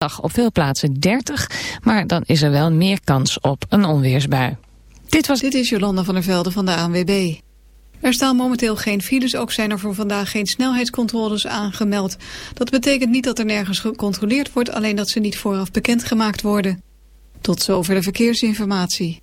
op veel plaatsen 30, maar dan is er wel meer kans op een onweersbui. Dit, was... Dit is Jolanda van der Velde van de ANWB. Er staan momenteel geen files, ook zijn er voor vandaag geen snelheidscontroles aangemeld. Dat betekent niet dat er nergens gecontroleerd wordt, alleen dat ze niet vooraf bekendgemaakt worden. Tot zover de verkeersinformatie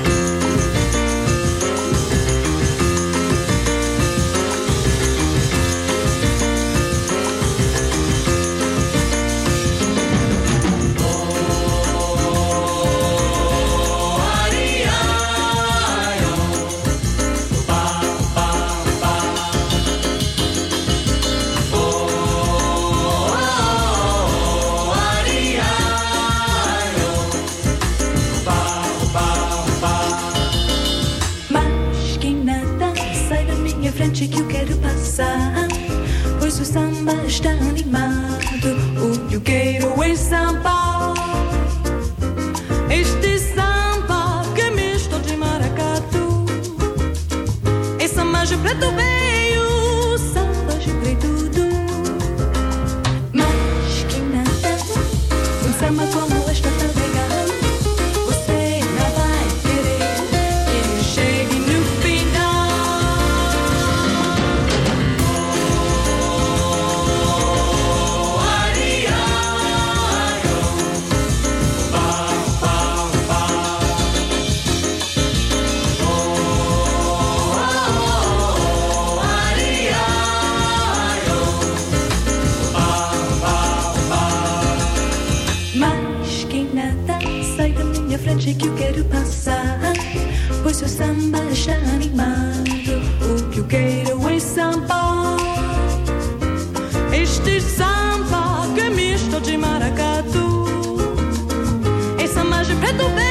Está animado, o que eu quero é samba. Este samba que é misto de maracatu. É samba de preto veio, que eu quero passar. Pois seu samba está animado. O que eu quero é samba. Este samba que é misto de maracatu. É samba de preto veio,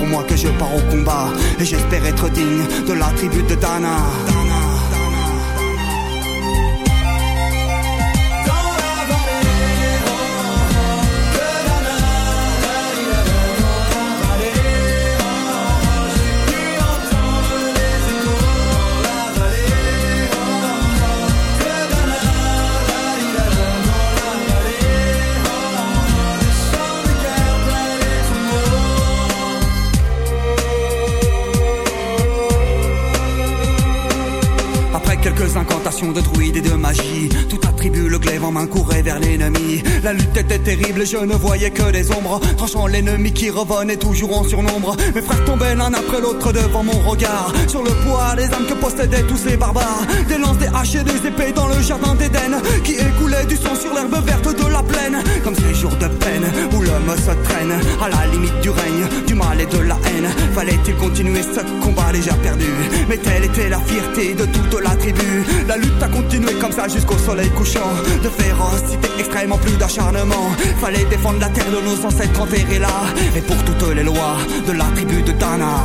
pour moi que je pars au combat et j'espère être digne de la tribu de Dana. De druides et de magie. Tout attribue le glaive en main courait vers l'ennemi. La lutte était terrible je ne voyais que des ombres. Tranchant l'ennemi qui revenait toujours en surnombre. Mes frères tombaient l'un après l'autre devant mon regard. Sur le poids des âmes que possédaient tous ces barbares. Des lances, des haches et des épées dans le jardin d'Éden. Qui écoulait du sang sur l'herbe verte de la plaine. Comme ces jours de peine où l'homme se traîne à la limite du règne, du mal et de la haine. Fallait-il continuer ce combat déjà perdu? Mais telle était la fierté de toute la tribu. La lutte T'as continué comme ça jusqu'au soleil couchant De férocité extrêmement plus d'acharnement Fallait défendre la terre de nos ancêtres enterrés là Et pour toutes les lois de la tribu de Dana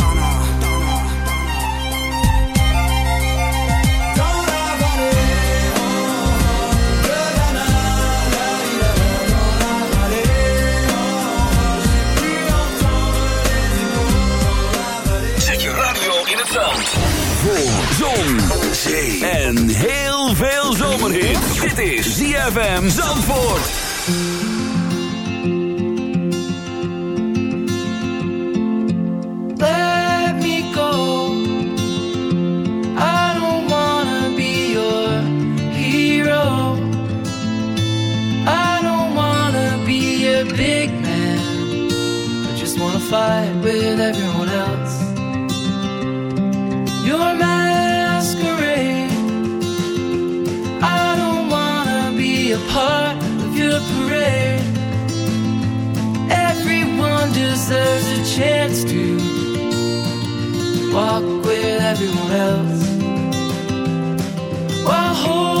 Voor zon en heel veel zomerhit. Dit is ZFM Zandvoort. Let me go. I don't wanna be your hero. I don't wanna be a big man. I just wanna fight with everyone part of your parade. Everyone deserves a chance to walk with everyone else while holding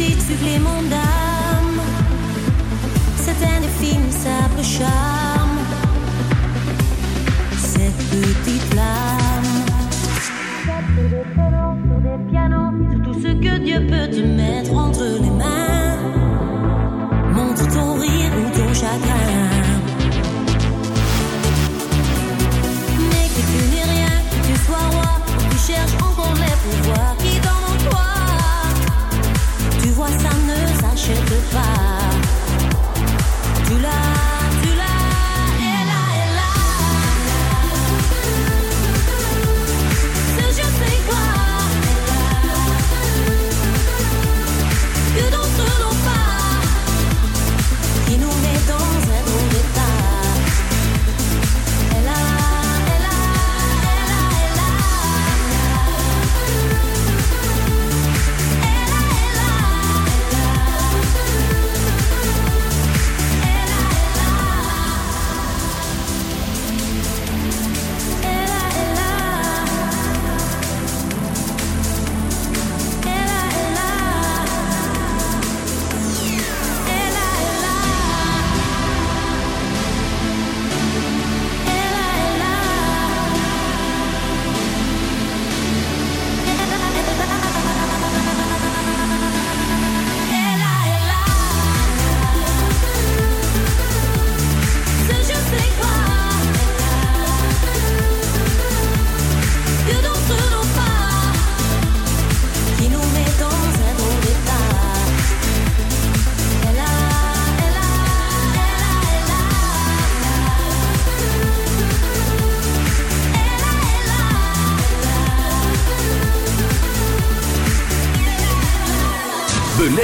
si tu voulais mon dame, c'est indéfinissable charme, cette petite flamme. Sur des pianos, sur tout ce que Dieu peut te mettre entre les mains, montre ton rire ou ton chagrin. Mais que tu n'es rien, que tu sois roi, tu cherches encore les pouvoirs. should goodbye.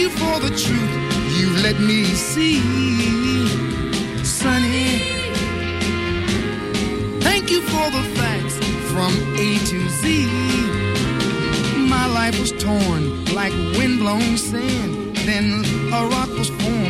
you for the truth you let me see. Sunny, thank you for the facts from A to Z. My life was torn like windblown sand. Then a rock was formed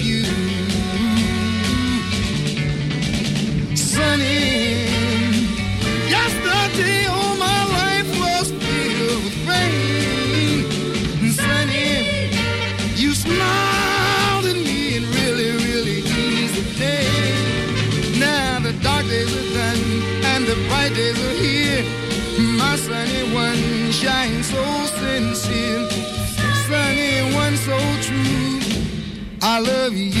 I love you.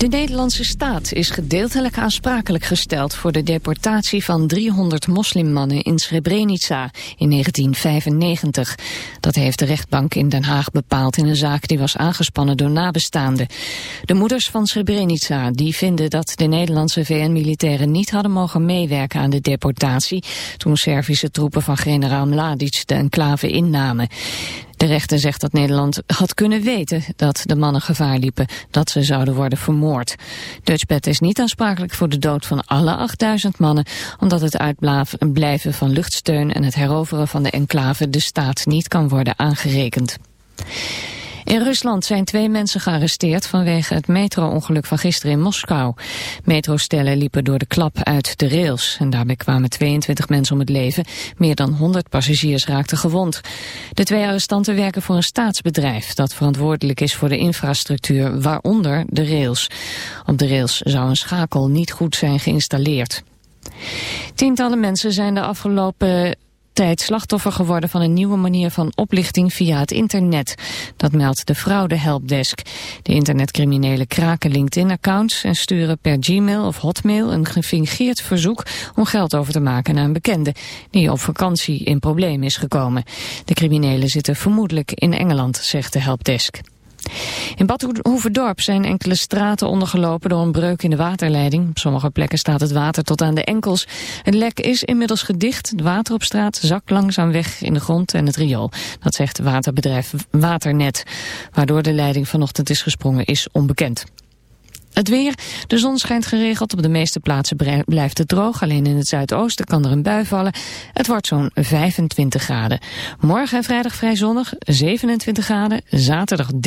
De Nederlandse staat is gedeeltelijk aansprakelijk gesteld... voor de deportatie van 300 moslimmannen in Srebrenica in 1995. Dat heeft de rechtbank in Den Haag bepaald... in een zaak die was aangespannen door nabestaanden. De moeders van Srebrenica die vinden dat de Nederlandse VN-militairen... niet hadden mogen meewerken aan de deportatie... toen Servische troepen van generaal Mladic de enclave innamen. De rechter zegt dat Nederland had kunnen weten dat de mannen gevaar liepen dat ze zouden worden vermoord. Dutchbed is niet aansprakelijk voor de dood van alle 8000 mannen, omdat het uitblijven van luchtsteun en het heroveren van de enclave de staat niet kan worden aangerekend. In Rusland zijn twee mensen gearresteerd vanwege het metro-ongeluk van gisteren in Moskou. Metrostellen liepen door de klap uit de rails en daarbij kwamen 22 mensen om het leven. Meer dan 100 passagiers raakten gewond. De twee arrestanten werken voor een staatsbedrijf dat verantwoordelijk is voor de infrastructuur, waaronder de rails. Op de rails zou een schakel niet goed zijn geïnstalleerd. Tientallen mensen zijn de afgelopen tijd slachtoffer geworden van een nieuwe manier van oplichting via het internet. Dat meldt de fraude helpdesk. De internetcriminelen kraken LinkedIn-accounts en sturen per Gmail of Hotmail een gefingeerd verzoek om geld over te maken naar een bekende die op vakantie in problemen is gekomen. De criminelen zitten vermoedelijk in Engeland, zegt de helpdesk. In Bad Hoeverdorp zijn enkele straten ondergelopen door een breuk in de waterleiding. Op sommige plekken staat het water tot aan de enkels. Het lek is inmiddels gedicht. Het water op straat zakt langzaam weg in de grond en het riool. Dat zegt waterbedrijf Waternet. Waardoor de leiding vanochtend is gesprongen is onbekend. Het weer. De zon schijnt geregeld. Op de meeste plaatsen blijft het droog. Alleen in het zuidoosten kan er een bui vallen. Het wordt zo'n 25 graden. Morgen en vrijdag vrij zonnig. 27 graden. Zaterdag 30